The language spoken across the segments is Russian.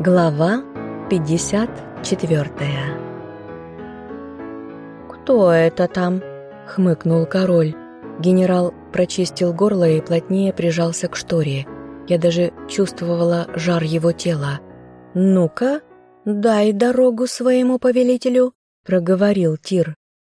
Глава 54 «Кто это там?» — хмыкнул король. Генерал прочистил горло и плотнее прижался к шторе. Я даже чувствовала жар его тела. «Ну-ка, дай дорогу своему повелителю», — проговорил Тир.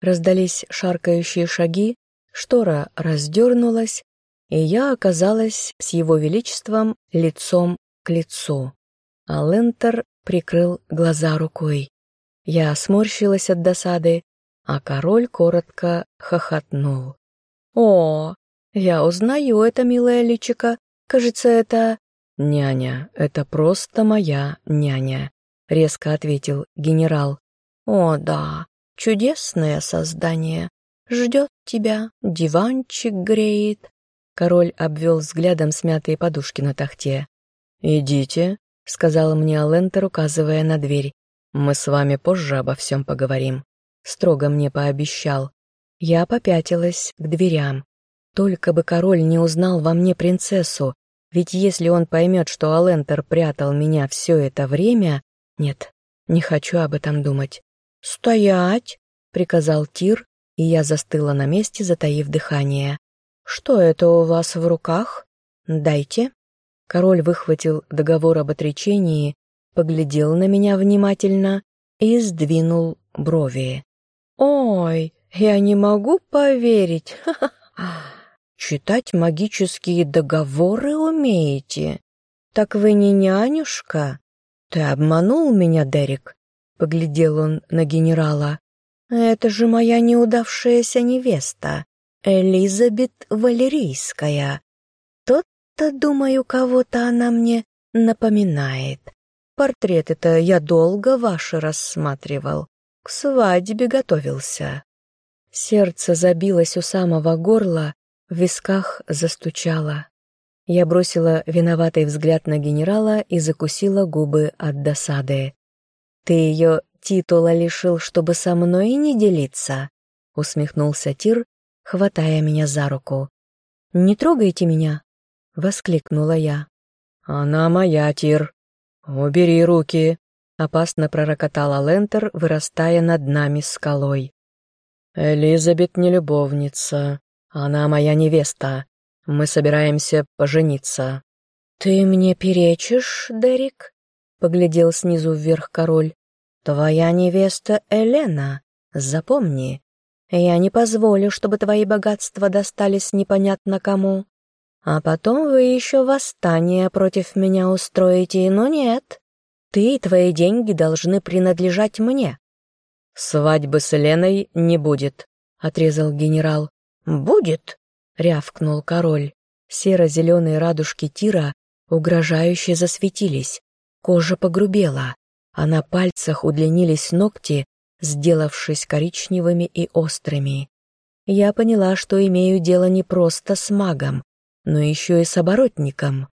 Раздались шаркающие шаги, штора раздернулась, и я оказалась с его величеством лицом к лицу а Лентер прикрыл глаза рукой. Я сморщилась от досады, а король коротко хохотнул. «О, я узнаю это милое личико. Кажется, это...» «Няня, это просто моя няня», — резко ответил генерал. «О, да, чудесное создание. Ждет тебя, диванчик греет». Король обвел взглядом смятые подушки на тахте. «Идите, — сказал мне Алентер, указывая на дверь. «Мы с вами позже обо всем поговорим», — строго мне пообещал. Я попятилась к дверям. Только бы король не узнал во мне принцессу, ведь если он поймет, что Алентер прятал меня все это время... Нет, не хочу об этом думать. «Стоять!» — приказал Тир, и я застыла на месте, затаив дыхание. «Что это у вас в руках? Дайте». Король выхватил договор об отречении, поглядел на меня внимательно и сдвинул брови. «Ой, я не могу поверить! Читать магические договоры умеете? Так вы не нянюшка? Ты обманул меня, Дерек?» Поглядел он на генерала. «Это же моя неудавшаяся невеста, Элизабет Валерийская. Что-то, думаю, кого-то она мне напоминает. Портреты-то я долго ваши рассматривал. К свадьбе готовился. Сердце забилось у самого горла, в висках застучало. Я бросила виноватый взгляд на генерала и закусила губы от досады. «Ты ее титула лишил, чтобы со мной не делиться?» — усмехнулся Тир, хватая меня за руку. «Не трогайте меня, — воскликнула я. «Она моя, Тир. Убери руки!» — опасно пророкотала Лентер, вырастая над нами скалой. «Элизабет не любовница. Она моя невеста. Мы собираемся пожениться». «Ты мне перечишь, Дерек?» — поглядел снизу вверх король. «Твоя невеста Элена. Запомни, я не позволю, чтобы твои богатства достались непонятно кому. А потом вы еще восстание против меня устроите, но нет. Ты и твои деньги должны принадлежать мне». «Свадьбы с Леной не будет», — отрезал генерал. «Будет», — рявкнул король. Серо-зеленые радужки Тира угрожающе засветились. Кожа погрубела, а на пальцах удлинились ногти, сделавшись коричневыми и острыми. Я поняла, что имею дело не просто с магом, но еще и с оборотником.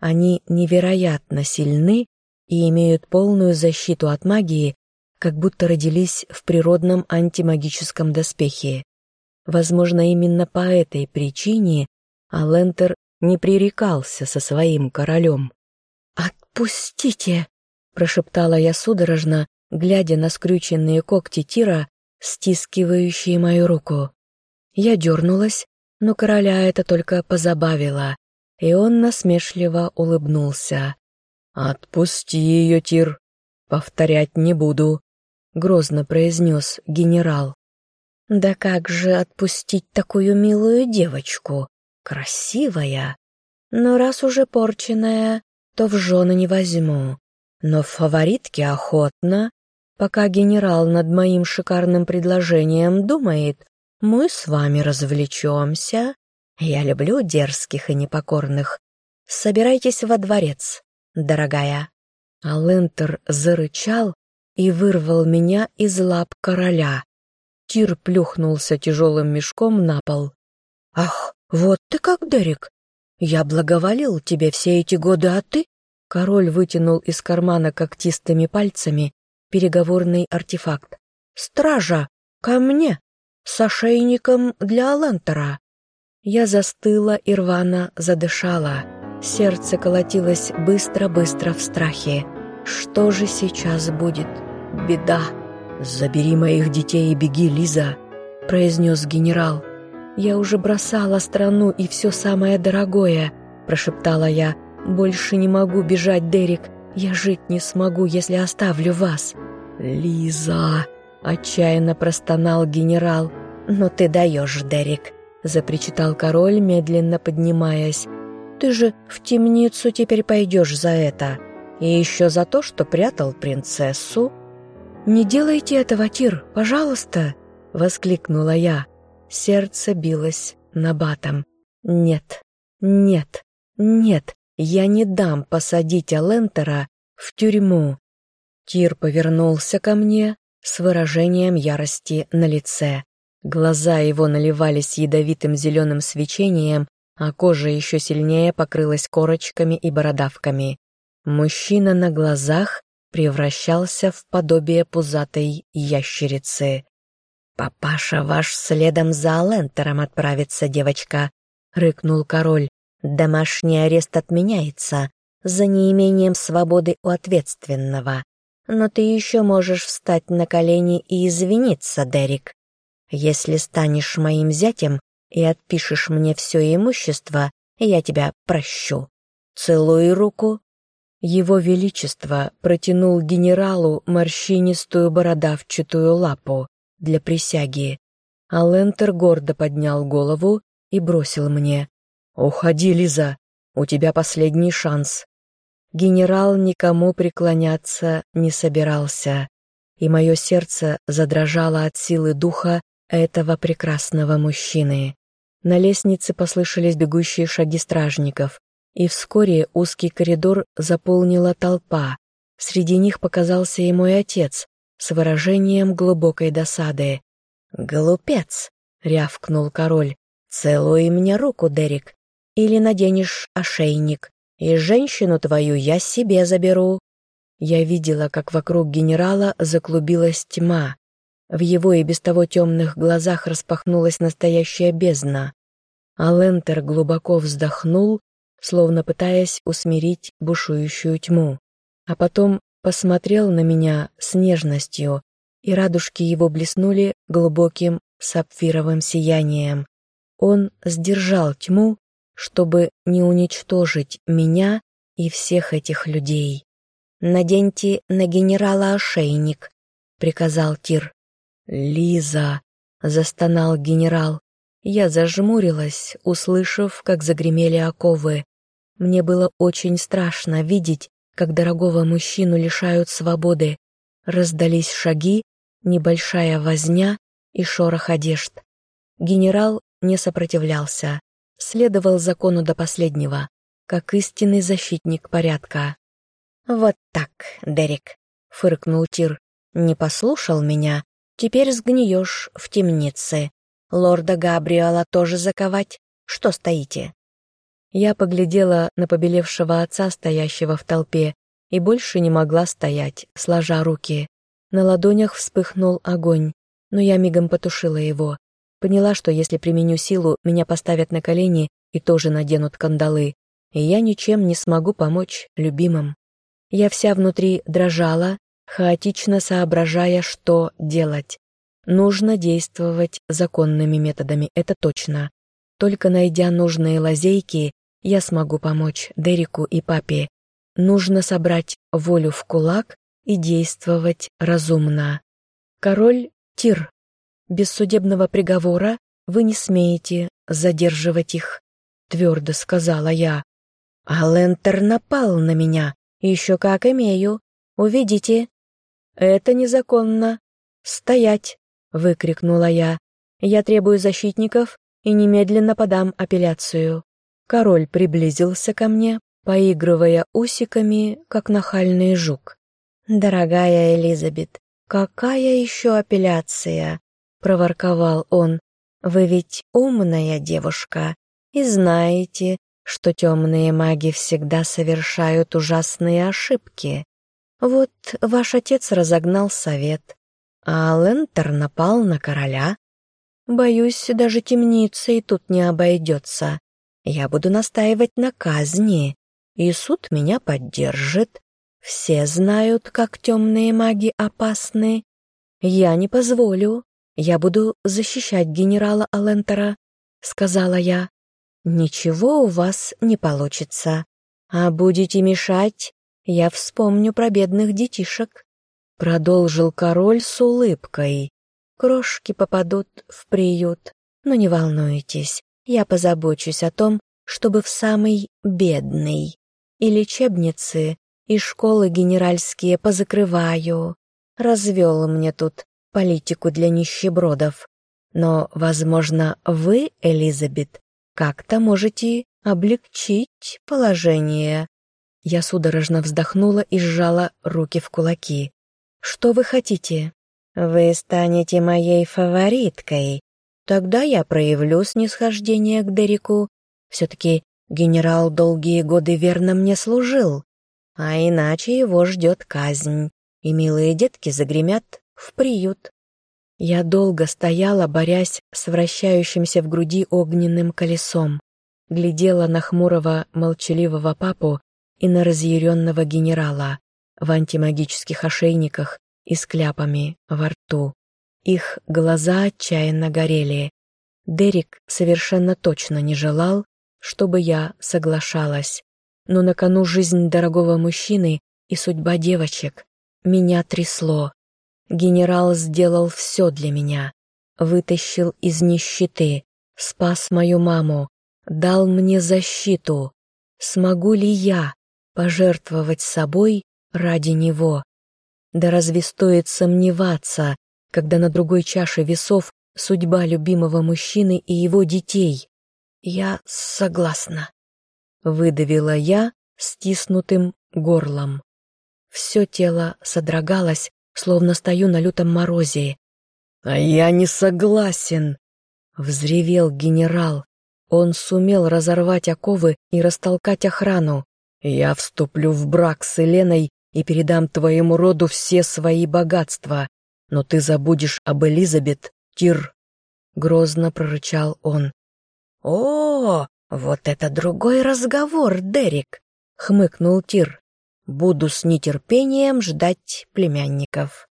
Они невероятно сильны и имеют полную защиту от магии, как будто родились в природном антимагическом доспехе. Возможно, именно по этой причине Алентер не пререкался со своим королем. «Отпустите!» — прошептала я судорожно, глядя на скрюченные когти Тира, стискивающие мою руку. Я дернулась, но короля это только позабавило, и он насмешливо улыбнулся. «Отпусти ее, Тир, повторять не буду», — грозно произнес генерал. «Да как же отпустить такую милую девочку? Красивая. Но раз уже порченная, то в жены не возьму. Но в фаворитке охотно. Пока генерал над моим шикарным предложением думает, мы с вами развлечемся. Я люблю дерзких и непокорных. Собирайтесь во дворец, дорогая». Алентер зарычал и вырвал меня из лап короля. Тир плюхнулся тяжелым мешком на пол. «Ах, вот ты как, Дерек! Я благоволил тебе все эти годы, а ты...» Король вытянул из кармана когтистыми пальцами переговорный артефакт. «Стража, ко мне!» С ошейником для Алантера. Я застыла и рвано задышала. Сердце колотилось быстро-быстро в страхе. Что же сейчас будет? Беда. «Забери моих детей и беги, Лиза», — произнес генерал. «Я уже бросала страну и все самое дорогое», — прошептала я. «Больше не могу бежать, Дерек. Я жить не смогу, если оставлю вас». «Лиза!» — отчаянно простонал генерал. «Но ты даешь, Дерек», — запричитал король, медленно поднимаясь. «Ты же в темницу теперь пойдешь за это. И еще за то, что прятал принцессу». «Не делайте этого, Тир, пожалуйста!» — воскликнула я. Сердце билось на батом. «Нет, нет, нет, я не дам посадить Алентера в тюрьму». Тир повернулся ко мне с выражением ярости на лице. Глаза его наливались ядовитым зеленым свечением, а кожа еще сильнее покрылась корочками и бородавками. Мужчина на глазах превращался в подобие пузатой ящерицы. «Папаша ваш следом за Алентером отправится, девочка», — рыкнул король. «Домашний арест отменяется за неимением свободы у ответственного. Но ты еще можешь встать на колени и извиниться, Дерек. Если станешь моим зятем и отпишешь мне все имущество, я тебя прощу. Целуй руку». Его Величество протянул генералу морщинистую бородавчатую лапу для присяги, а Лентер гордо поднял голову и бросил мне. «Уходи, Лиза, у тебя последний шанс». Генерал никому преклоняться не собирался, и мое сердце задрожало от силы духа этого прекрасного мужчины. На лестнице послышались бегущие шаги стражников, и вскоре узкий коридор заполнила толпа. Среди них показался и мой отец, с выражением глубокой досады. «Глупец!» — рявкнул король. «Целуй мне руку, Дерек, или наденешь ошейник, и женщину твою я себе заберу». Я видела, как вокруг генерала заклубилась тьма. В его и без того темных глазах распахнулась настоящая бездна. А Лентер глубоко вздохнул, словно пытаясь усмирить бушующую тьму. А потом посмотрел на меня с нежностью, и радужки его блеснули глубоким сапфировым сиянием. Он сдержал тьму, чтобы не уничтожить меня и всех этих людей. «Наденьте на генерала ошейник», — приказал Тир. «Лиза!» — застонал генерал. Я зажмурилась, услышав, как загремели оковы. Мне было очень страшно видеть, как дорогого мужчину лишают свободы. Раздались шаги, небольшая возня и шорох одежд. Генерал не сопротивлялся, следовал закону до последнего, как истинный защитник порядка. «Вот так, Дерек», — фыркнул Тир, — «не послушал меня, теперь сгниешь в темнице. Лорда Габриэла тоже заковать? Что стоите?» Я поглядела на побелевшего отца, стоящего в толпе, и больше не могла стоять, сложа руки. На ладонях вспыхнул огонь, но я мигом потушила его. Поняла, что если применю силу, меня поставят на колени и тоже наденут кандалы, и я ничем не смогу помочь любимым. Я вся внутри дрожала, хаотично соображая, что делать. Нужно действовать законными методами, это точно. Только найдя нужные лазейки, я смогу помочь Дереку и папе. Нужно собрать волю в кулак и действовать разумно. Король Тир. Без судебного приговора вы не смеете задерживать их, твердо сказала я. А Лентер напал на меня, еще как имею. Увидите. Это незаконно. Стоять, выкрикнула я. Я требую защитников и немедленно подам апелляцию. Король приблизился ко мне, поигрывая усиками, как нахальный жук. «Дорогая Элизабет, какая еще апелляция?» — проворковал он. «Вы ведь умная девушка и знаете, что темные маги всегда совершают ужасные ошибки. Вот ваш отец разогнал совет, а Лентер напал на короля. Боюсь, даже темницей тут не обойдется. Я буду настаивать на казни, и суд меня поддержит. Все знают, как темные маги опасны. Я не позволю. Я буду защищать генерала Алентера, сказала я. Ничего у вас не получится. А будете мешать, я вспомню про бедных детишек. Продолжил король с улыбкой. Крошки попадут в приют, но не волнуйтесь, я позабочусь о том, чтобы в самый бедный. И лечебницы, и школы генеральские позакрываю. Развел мне тут политику для нищебродов. Но, возможно, вы, Элизабет, как-то можете облегчить положение. Я судорожно вздохнула и сжала руки в кулаки. Что вы хотите? Вы станете моей фавориткой. Тогда я проявлю снисхождение к Дереку. Все-таки генерал долгие годы верно мне служил. А иначе его ждет казнь, и милые детки загремят в приют. Я долго стояла, борясь с вращающимся в груди огненным колесом, глядела на хмурого, молчаливого папу и на разъяренного генерала в антимагических ошейниках и с кляпами во рту. Их глаза отчаянно горели. Дерек совершенно точно не желал, чтобы я соглашалась. Но на кону жизнь дорогого мужчины и судьба девочек. Меня трясло. Генерал сделал все для меня. Вытащил из нищеты, спас мою маму, дал мне защиту. Смогу ли я пожертвовать собой ради него? Да разве стоит сомневаться, когда на другой чаше весов судьба любимого мужчины и его детей? Я согласна. Выдавила я стиснутым горлом. Все тело содрогалось, словно стою на лютом морозе. «А я не согласен!» — взревел генерал. Он сумел разорвать оковы и растолкать охрану. «Я вступлю в брак с Еленой и передам твоему роду все свои богатства, но ты забудешь об Элизабет, Тир!» Грозно прорычал он. «О, вот это другой разговор, Дерек!» — хмыкнул Тир. «Буду с нетерпением ждать племянников».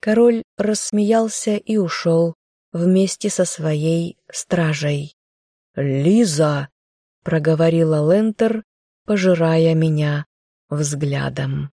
Король рассмеялся и ушел вместе со своей стражей. «Лиза!» — проговорила Лентер, пожирая меня взглядом.